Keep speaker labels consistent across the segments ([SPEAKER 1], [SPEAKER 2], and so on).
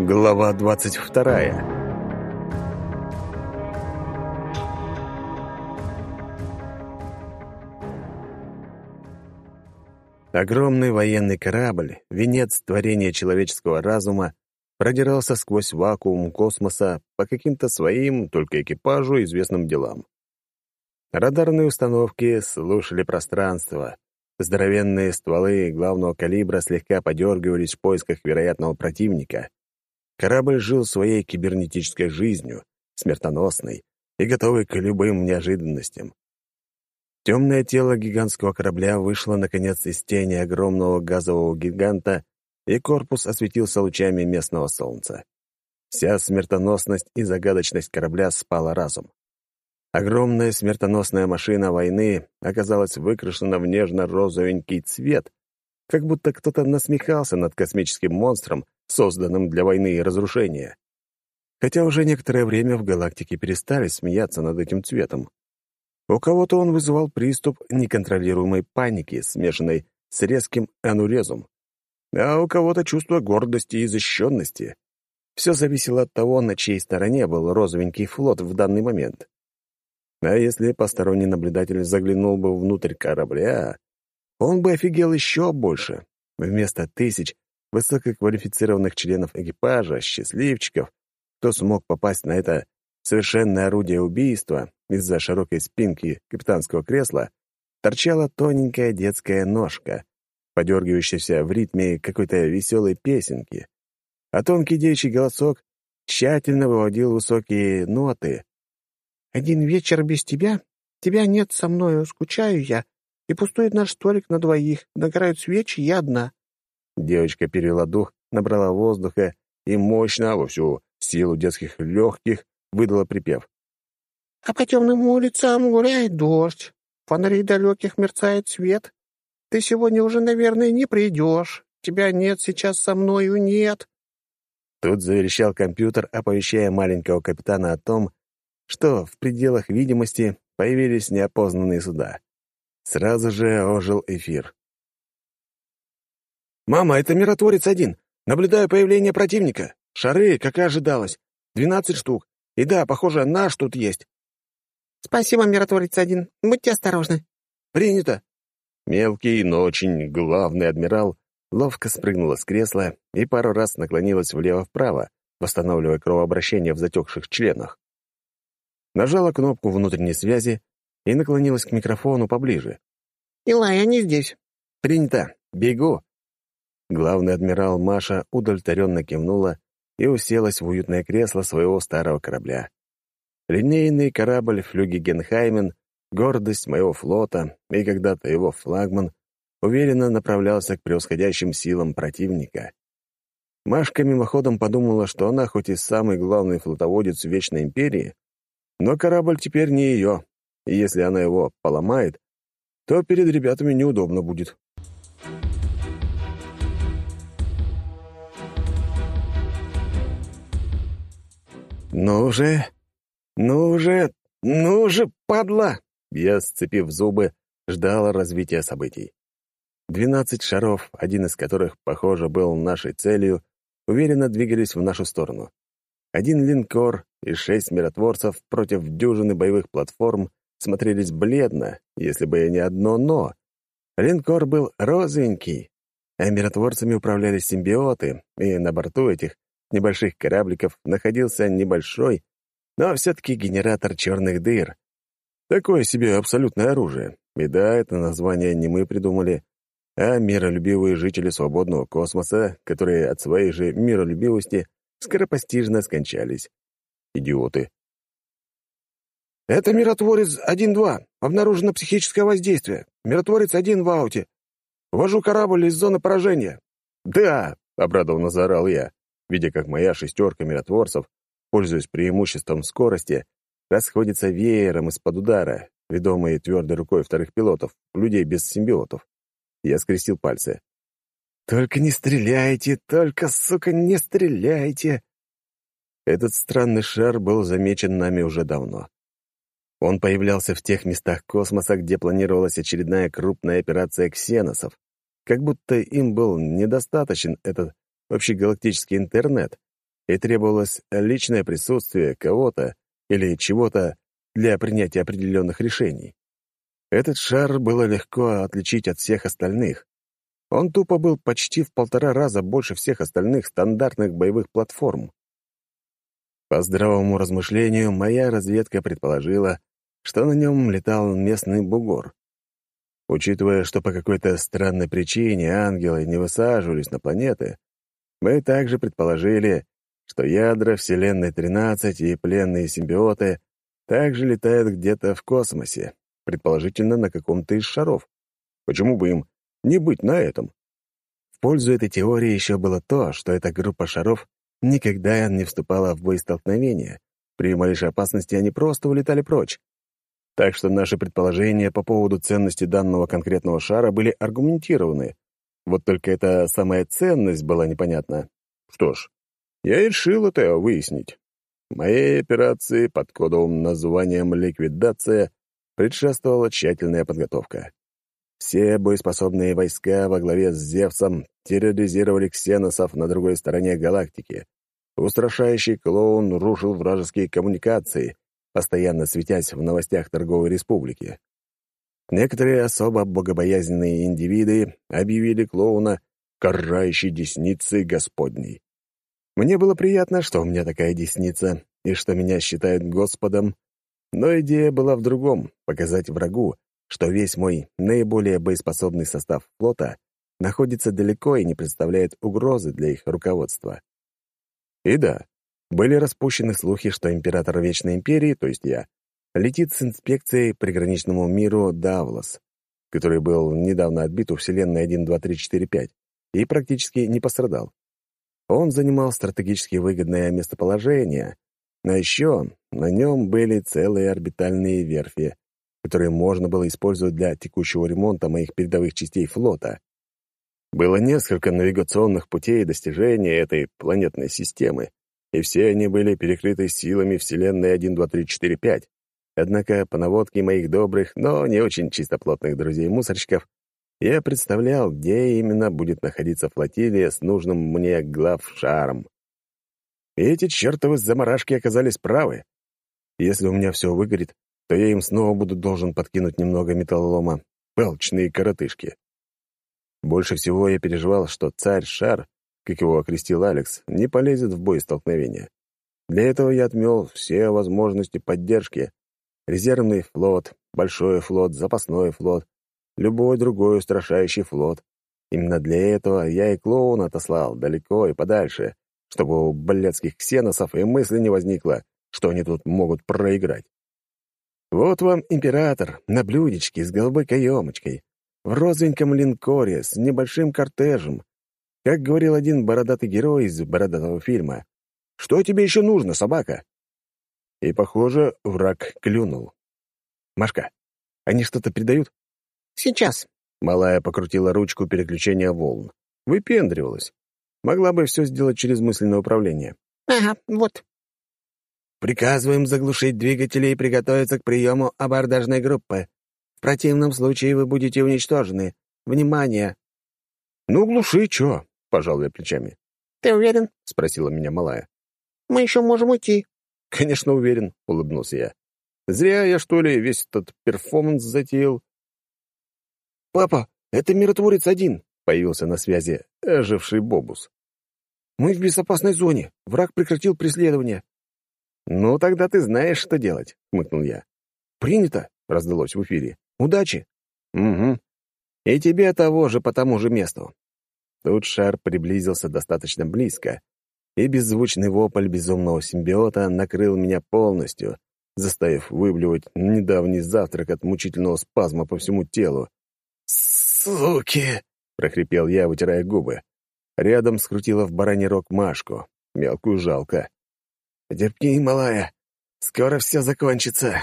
[SPEAKER 1] Глава двадцать вторая. Огромный военный корабль, венец творения человеческого разума, продирался сквозь вакуум космоса по каким-то своим, только экипажу, известным делам. Радарные установки слушали пространство. Здоровенные стволы главного калибра слегка подергивались в поисках вероятного противника. Корабль жил своей кибернетической жизнью, смертоносной и готовый к любым неожиданностям. Темное тело гигантского корабля вышло, наконец, из тени огромного газового гиганта, и корпус осветился лучами местного солнца. Вся смертоносность и загадочность корабля спала разум. Огромная смертоносная машина войны оказалась выкрашена в нежно-розовенький цвет, как будто кто-то насмехался над космическим монстром, созданным для войны и разрушения. Хотя уже некоторое время в галактике перестали смеяться над этим цветом. У кого-то он вызывал приступ неконтролируемой паники, смешанной с резким анурезом, а у кого-то чувство гордости и защищенности. Все зависело от того, на чьей стороне был розовенький флот в данный момент. А если посторонний наблюдатель заглянул бы внутрь корабля, он бы офигел еще больше. Вместо тысяч высококвалифицированных членов экипажа, счастливчиков, кто смог попасть на это совершенное орудие убийства из-за широкой спинки капитанского кресла, торчала тоненькая детская ножка, подергивающаяся в ритме какой-то веселой песенки, а тонкий девичий голосок тщательно выводил высокие ноты. «Один вечер без тебя? Тебя нет со мною, скучаю я, и пустует наш столик на двоих, нагорают свечи, я одна». Девочка перевела дух, набрала воздуха и мощно, во всю силу детских легких, выдала припев. «А по темным улицам гуляет дождь, фонарей далеких мерцает свет. Ты сегодня уже, наверное, не придешь. Тебя нет сейчас со мною, нет». Тут заверещал компьютер, оповещая маленького капитана о том, что в пределах видимости появились неопознанные суда. Сразу же ожил эфир. «Мама, это миротворец один. Наблюдаю появление противника. Шары, как и ожидалось. Двенадцать штук. И да, похоже, наш тут есть».
[SPEAKER 2] «Спасибо, миротворец один. Будьте осторожны».
[SPEAKER 1] «Принято». Мелкий, но очень главный адмирал ловко спрыгнула с кресла и пару раз наклонилась влево-вправо, восстанавливая кровообращение в затекших членах. Нажала кнопку внутренней связи и наклонилась к микрофону поближе.
[SPEAKER 2] «Илай, они здесь».
[SPEAKER 1] «Принято. Бегу». Главный адмирал Маша удовлетворенно кивнула и уселась в уютное кресло своего старого корабля. Линейный корабль «Флюги Генхаймен», гордость моего флота и когда-то его флагман, уверенно направлялся к превосходящим силам противника. Машка мимоходом подумала, что она хоть и самый главный флотоводец Вечной Империи, но корабль теперь не ее, и если она его поломает, то перед ребятами неудобно будет. «Ну же! Ну же! Ну же, падла!» Я, сцепив зубы, ждал развития событий. Двенадцать шаров, один из которых, похоже, был нашей целью, уверенно двигались в нашу сторону. Один линкор и шесть миротворцев против дюжины боевых платформ смотрелись бледно, если бы не одно «но». Линкор был розовенький, а миротворцами управляли симбиоты, и на борту этих небольших корабликов находился небольшой, но все-таки генератор черных дыр. Такое себе абсолютное оружие. И да, это название не мы придумали, а миролюбивые жители свободного космоса, которые от своей же миролюбивости скоропостижно скончались. Идиоты. «Это миротворец 1-2. Обнаружено психическое воздействие. Миротворец 1 в ауте. Вожу корабль из зоны поражения». «Да!» — обрадованно заорал я видя, как моя шестерка миротворцев, пользуясь преимуществом скорости, расходится веером из-под удара, ведомые твердой рукой вторых пилотов, людей без симбиотов. Я скрестил пальцы. «Только не стреляйте! Только, сука, не стреляйте!» Этот странный шар был замечен нами уже давно. Он появлялся в тех местах космоса, где планировалась очередная крупная операция ксеносов, как будто им был недостаточен этот общегалактический интернет, и требовалось личное присутствие кого-то или чего-то для принятия определенных решений. Этот шар было легко отличить от всех остальных. Он тупо был почти в полтора раза больше всех остальных стандартных боевых платформ. По здравому размышлению, моя разведка предположила, что на нем летал местный бугор. Учитывая, что по какой-то странной причине ангелы не высаживались на планеты, мы также предположили, что ядра Вселенной 13 и пленные симбиоты также летают где-то в космосе, предположительно на каком-то из шаров. Почему бы им не быть на этом? В пользу этой теории еще было то, что эта группа шаров никогда не вступала в боестолкновение. При малейшей опасности они просто улетали прочь. Так что наши предположения по поводу ценности данного конкретного шара были аргументированы. Вот только эта самая ценность была непонятна. Что ж, я решил это выяснить. Моей операции под кодовым названием «Ликвидация» предшествовала тщательная подготовка. Все боеспособные войска во главе с Зевсом терроризировали ксеносов на другой стороне галактики. Устрашающий клоун рушил вражеские коммуникации, постоянно светясь в новостях торговой республики. Некоторые особо богобоязненные индивиды объявили клоуна «карающей десницей Господней». Мне было приятно, что у меня такая десница, и что меня считают Господом, но идея была в другом — показать врагу, что весь мой наиболее боеспособный состав флота находится далеко и не представляет угрозы для их руководства. И да, были распущены слухи, что император Вечной Империи, то есть я, летит с инспекцией приграничному миру Давлас, который был недавно отбит у Вселенной 1, 2, 3, 4, 5 и практически не пострадал. Он занимал стратегически выгодное местоположение, но еще на нем были целые орбитальные верфи, которые можно было использовать для текущего ремонта моих передовых частей флота. Было несколько навигационных путей достижения этой планетной системы, и все они были перекрыты силами Вселенной 1, 2, 3, 4, 5. Однако, по наводке моих добрых, но не очень чистоплотных друзей-мусорщиков, я представлял, где именно будет находиться флотилия с нужным мне главшаром. И эти чертовы заморашки оказались правы. Если у меня все выгорит, то я им снова буду должен подкинуть немного металлолома. Палчные коротышки. Больше всего я переживал, что царь-шар, как его окрестил Алекс, не полезет в бой столкновения. Для этого я отмел все возможности поддержки. Резервный флот, большой флот, запасной флот, любой другой устрашающий флот. Именно для этого я и клоун отослал далеко и подальше, чтобы у блядских ксеносов и мысли не возникло, что они тут могут проиграть. Вот вам император на блюдечке с голубой каемочкой, в розовеньком линкоре с небольшим кортежем. Как говорил один бородатый герой из бородатого фильма, «Что тебе еще нужно, собака?» И, похоже, враг клюнул. «Машка, они что-то передают?»
[SPEAKER 2] «Сейчас».
[SPEAKER 1] Малая покрутила ручку переключения волн. Выпендривалась. Могла бы все сделать через мысленное управление.
[SPEAKER 2] «Ага, вот».
[SPEAKER 3] «Приказываем заглушить двигатели и приготовиться к приему абордажной группы. В противном случае вы будете уничтожены. Внимание!»
[SPEAKER 1] «Ну, глуши, чё?» — пожал я плечами.
[SPEAKER 2] «Ты уверен?»
[SPEAKER 1] — спросила меня малая.
[SPEAKER 2] «Мы еще можем уйти».
[SPEAKER 1] «Конечно, уверен», — улыбнулся я. «Зря я, что ли, весь этот перформанс затеял.
[SPEAKER 3] «Папа, это миротворец один!» — появился на связи
[SPEAKER 1] оживший Бобус.
[SPEAKER 3] «Мы в безопасной зоне. Враг прекратил преследование».
[SPEAKER 1] «Ну, тогда ты знаешь, что делать», — хмыкнул я.
[SPEAKER 3] «Принято», —
[SPEAKER 1] раздалось в эфире.
[SPEAKER 3] «Удачи!»
[SPEAKER 1] «Угу. И тебе того же по тому же месту». Тут шар приблизился достаточно близко, и беззвучный вопль безумного симбиота накрыл меня полностью, заставив выблевать недавний завтрак от мучительного спазма по всему телу.
[SPEAKER 3] «Суки!»
[SPEAKER 1] — прохрипел я, вытирая губы. Рядом скрутила в бараний рог Машку. Мелкую жалко.
[SPEAKER 3] «Терпи, малая. Скоро все закончится».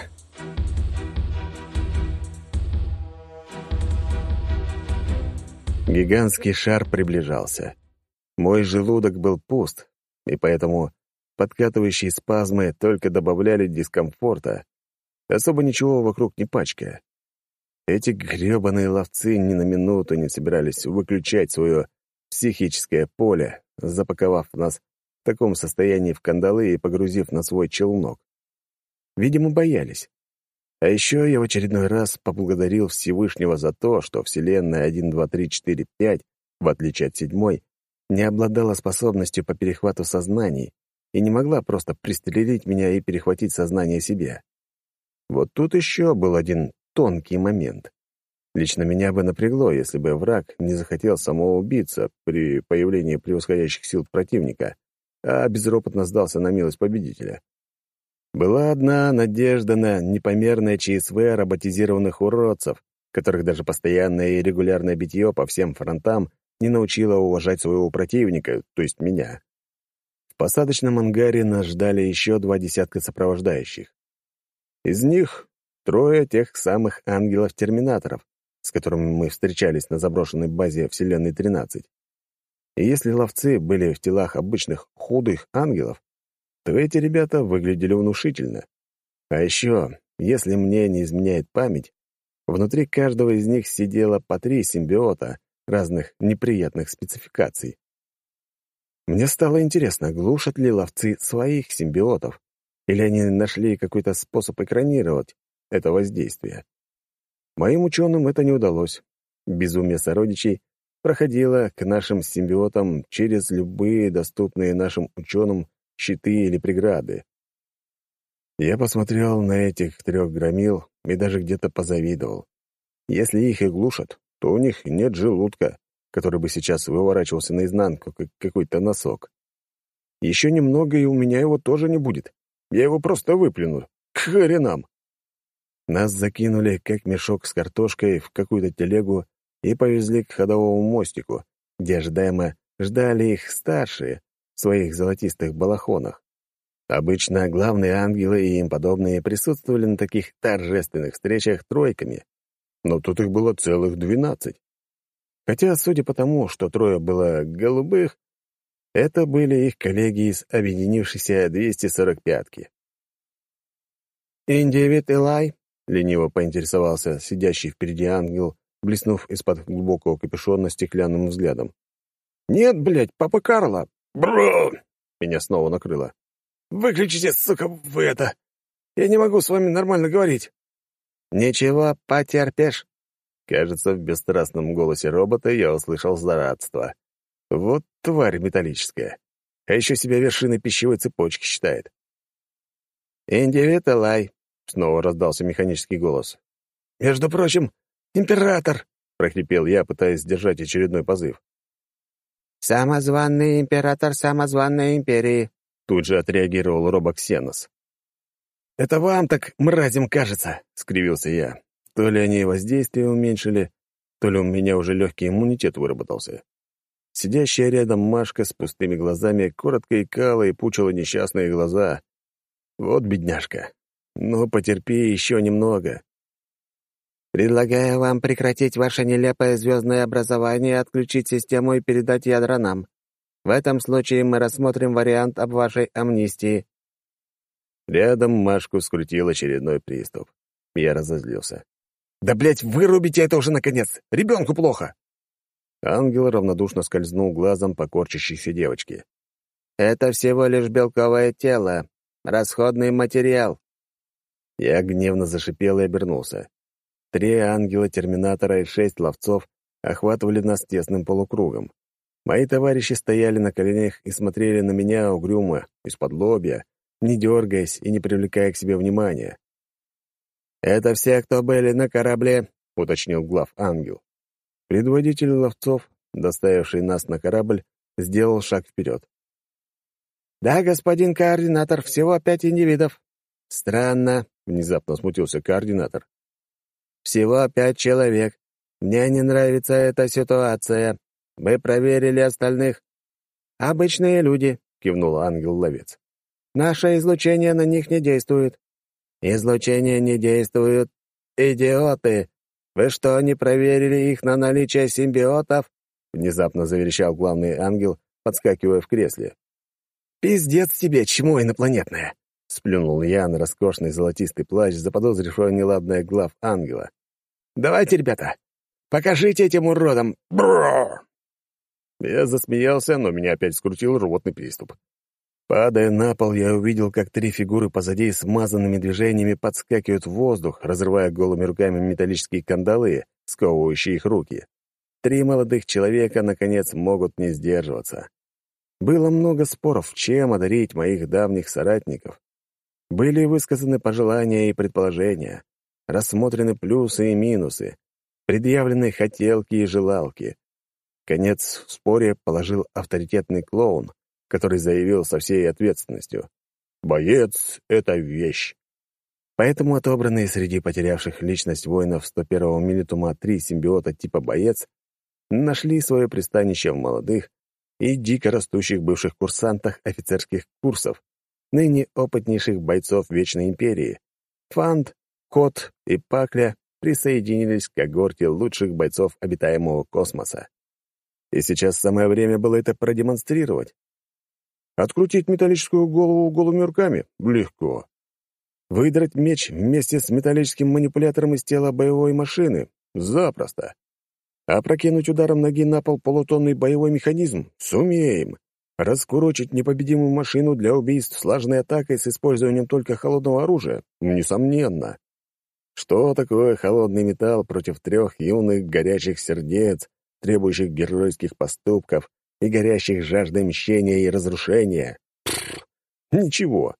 [SPEAKER 1] Гигантский шар приближался. Мой желудок был пуст, и поэтому подкатывающие спазмы только добавляли дискомфорта. Особо ничего вокруг не пачкая. Эти грёбаные ловцы ни на минуту не собирались выключать свое психическое поле, запаковав нас таком состоянии в кандалы и погрузив на свой челнок. Видимо, боялись. А еще я в очередной раз поблагодарил Всевышнего за то, что Вселенная 1, 2, 3, 4, 5, в отличие от седьмой, не обладала способностью по перехвату сознаний и не могла просто пристрелить меня и перехватить сознание себе. Вот тут еще был один тонкий момент. Лично меня бы напрягло, если бы враг не захотел самоубиться при появлении превосходящих сил противника, а безропотно сдался на милость победителя. Была одна надежда на непомерное ЧСВ роботизированных уродцев, которых даже постоянное и регулярное битье по всем фронтам не научило уважать своего противника, то есть меня. В посадочном ангаре нас ждали еще два десятка сопровождающих. Из них трое тех самых ангелов-терминаторов, с которыми мы встречались на заброшенной базе Вселенной-13. И если ловцы были в телах обычных худых ангелов, то эти ребята выглядели внушительно. А еще, если мне не изменяет память, внутри каждого из них сидело по три симбиота разных неприятных спецификаций. Мне стало интересно, глушат ли ловцы своих симбиотов, или они нашли какой-то способ экранировать это воздействие. Моим ученым это не удалось. Безумие сородичей проходило к нашим симбиотам через любые доступные нашим ученым щиты или преграды. Я посмотрел на этих трех громил и даже где-то позавидовал. Если их и глушат, то у них нет желудка, который бы сейчас выворачивался наизнанку, как какой-то носок. Еще немного, и у меня его тоже не будет. Я его просто выплюну. К хренам. Нас закинули, как мешок с картошкой, в какую-то телегу и повезли к ходовому мостику, где ожидаемо ждали их старшие в своих золотистых балахонах. Обычно главные ангелы и им подобные присутствовали на таких торжественных встречах тройками, но тут их было целых двенадцать. Хотя, судя по тому, что трое было голубых, это были их коллеги из объединившейся 245-ки.
[SPEAKER 2] «Индивид Элай?»
[SPEAKER 1] — лениво поинтересовался сидящий впереди ангел, блеснув из-под глубокого капюшона стеклянным взглядом.
[SPEAKER 3] «Нет, блядь, папа Карла!»
[SPEAKER 1] «Бру!» — меня снова накрыло.
[SPEAKER 3] «Выключите, сука, вы это! Я не могу с вами нормально говорить!»
[SPEAKER 2] «Ничего, потерпишь!»
[SPEAKER 1] Кажется, в бесстрастном голосе робота я услышал злорадство. Вот тварь металлическая. А еще себя вершиной пищевой цепочки считает.
[SPEAKER 2] «Индивид Элай», —
[SPEAKER 1] снова раздался механический голос.
[SPEAKER 3] «Между прочим, император!»
[SPEAKER 1] — прохрипел я, пытаясь сдержать очередной позыв.
[SPEAKER 2] «Самозванный император самозванной империи», —
[SPEAKER 1] тут же отреагировал робоксенос.
[SPEAKER 3] «Это вам так мразем кажется», —
[SPEAKER 1] скривился я. То ли они воздействие уменьшили, то ли у меня уже легкий иммунитет выработался. Сидящая рядом Машка с пустыми глазами коротко икала и пучила несчастные глаза. Вот бедняжка. Но потерпи еще немного.
[SPEAKER 2] «Предлагаю вам прекратить ваше нелепое звездное образование, отключить систему и передать ядра нам. В этом случае мы рассмотрим вариант об вашей амнистии».
[SPEAKER 1] Рядом Машку скрутил очередной приступ. Я разозлился.
[SPEAKER 3] «Да, блядь, вырубите это уже, наконец! Ребенку плохо!»
[SPEAKER 1] Ангел равнодушно скользнул глазом по корчащейся девочке.
[SPEAKER 2] «Это всего лишь белковое тело, расходный материал».
[SPEAKER 1] Я гневно зашипел и обернулся. Три ангела-терминатора и шесть ловцов охватывали нас тесным полукругом. Мои товарищи стояли на коленях и смотрели на меня угрюмо, из-под лобья, не дергаясь и не привлекая к себе внимания.
[SPEAKER 2] «Это все, кто были на корабле», —
[SPEAKER 1] уточнил глав ангел. Предводитель ловцов, доставивший нас на корабль, сделал шаг вперед.
[SPEAKER 2] «Да, господин координатор, всего пять индивидов».
[SPEAKER 1] «Странно», — внезапно смутился координатор.
[SPEAKER 2] «Всего пять человек. Мне не нравится эта ситуация. Мы проверили остальных». «Обычные люди», — кивнул ангел-ловец. «Наше излучение на них не действует». «Излучение не действует. Идиоты! «Вы что, не проверили их на наличие симбиотов?» — внезапно заверещал главный ангел, подскакивая в кресле.
[SPEAKER 3] «Пиздец тебе, чмо инопланетное!»
[SPEAKER 1] — сплюнул я на роскошный золотистый плащ, заподозрившего неладное глав ангела.
[SPEAKER 3] «Давайте, ребята, покажите этим уродам! Бррр!»
[SPEAKER 1] Я засмеялся, но меня опять скрутил рвотный приступ. Падая на пол, я увидел, как три фигуры позади смазанными движениями подскакивают в воздух, разрывая голыми руками металлические кандалы, сковывающие их руки. Три молодых человека, наконец, могут не сдерживаться. Было много споров, чем одарить моих давних соратников. Были высказаны пожелания и предположения, рассмотрены плюсы и минусы, предъявлены хотелки и желалки. Конец в споре положил авторитетный клоун, который заявил со всей ответственностью. «Боец — это вещь». Поэтому отобранные среди потерявших личность воинов 101-го милитума три симбиота типа «боец» нашли свое пристанище в молодых и дико растущих бывших курсантах офицерских курсов, ныне опытнейших бойцов Вечной Империи. Фант, Кот и Пакля присоединились к когорте лучших бойцов обитаемого космоса. И сейчас самое время было это продемонстрировать. Открутить металлическую голову голыми руками — легко. Выдрать меч вместе с металлическим манипулятором из тела боевой машины — запросто. А прокинуть ударом ноги на пол полутонный боевой механизм — сумеем. Раскурочить непобедимую машину для убийств слаженной атакой с использованием только холодного оружия — несомненно. Что такое холодный металл против трех юных горячих сердец, требующих геройских поступков и горящих жаждой мщения и разрушения. Ничего.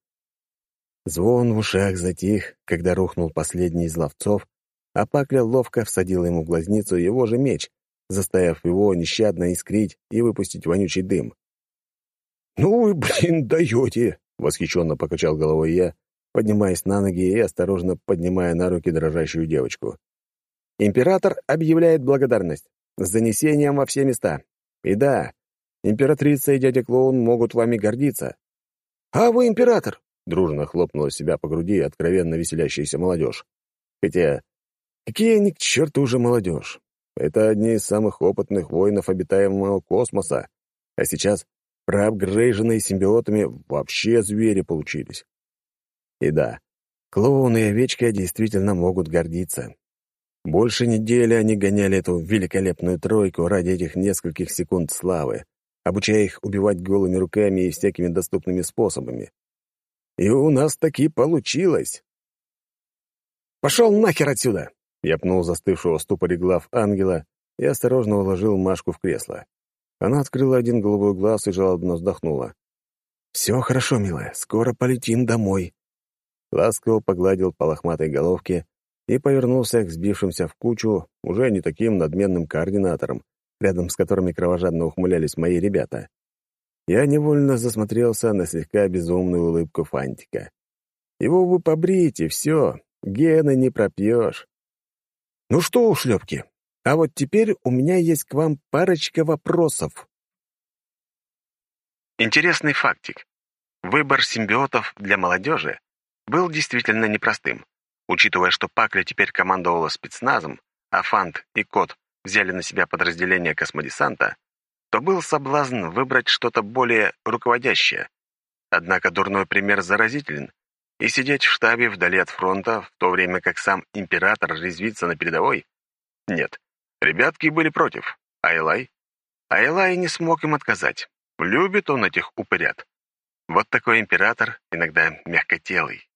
[SPEAKER 1] Звон в ушах затих, когда рухнул последний из ловцов, а Пакля ловко всадил ему в глазницу его же меч, заставив его нещадно искрить и выпустить вонючий дым. «Ну вы, блин, даете!» — восхищенно покачал головой я, поднимаясь на ноги и осторожно поднимая на руки дрожащую девочку. «Император объявляет благодарность с занесением во все места. И да, Императрица и дядя Клоун могут вами гордиться. А вы император! Дружно хлопнула себя по груди откровенно веселящаяся молодежь. Хотя, какие они к черту уже молодежь? Это одни из самых опытных воинов обитаемого космоса. А сейчас проапгрейженные симбиотами вообще звери получились. И да, клоуны и овечка действительно могут гордиться. Больше недели они гоняли эту великолепную тройку ради этих нескольких секунд славы обучая их убивать голыми руками и всякими доступными способами. И у нас таки получилось. «Пошел нахер отсюда!» Я пнул застывшего в ступоре глав ангела и осторожно уложил Машку в кресло. Она открыла один голубой глаз и жалобно вздохнула. «Все хорошо, милая, скоро полетим домой». Ласково погладил по лохматой головке и повернулся к сбившимся в кучу уже не таким надменным координаторам, рядом с которыми кровожадно ухмылялись мои ребята. Я невольно засмотрелся на слегка безумную улыбку Фантика. Его вы побрите, все, гены не пропьешь. Ну что, ушлепки, а вот теперь у меня есть к вам парочка вопросов.
[SPEAKER 4] Интересный фактик. Выбор симбиотов для молодежи был действительно непростым, учитывая, что Пакля теперь командовала спецназом, а Фант и Кот взяли на себя подразделение космодесанта, то был соблазн выбрать что-то более руководящее. Однако дурной пример заразителен, и сидеть в штабе вдали от фронта, в то время как сам император резвится на передовой? Нет, ребятки были против. А? А Элай не смог им отказать. Любит он этих упырят. Вот такой император, иногда мягкотелый.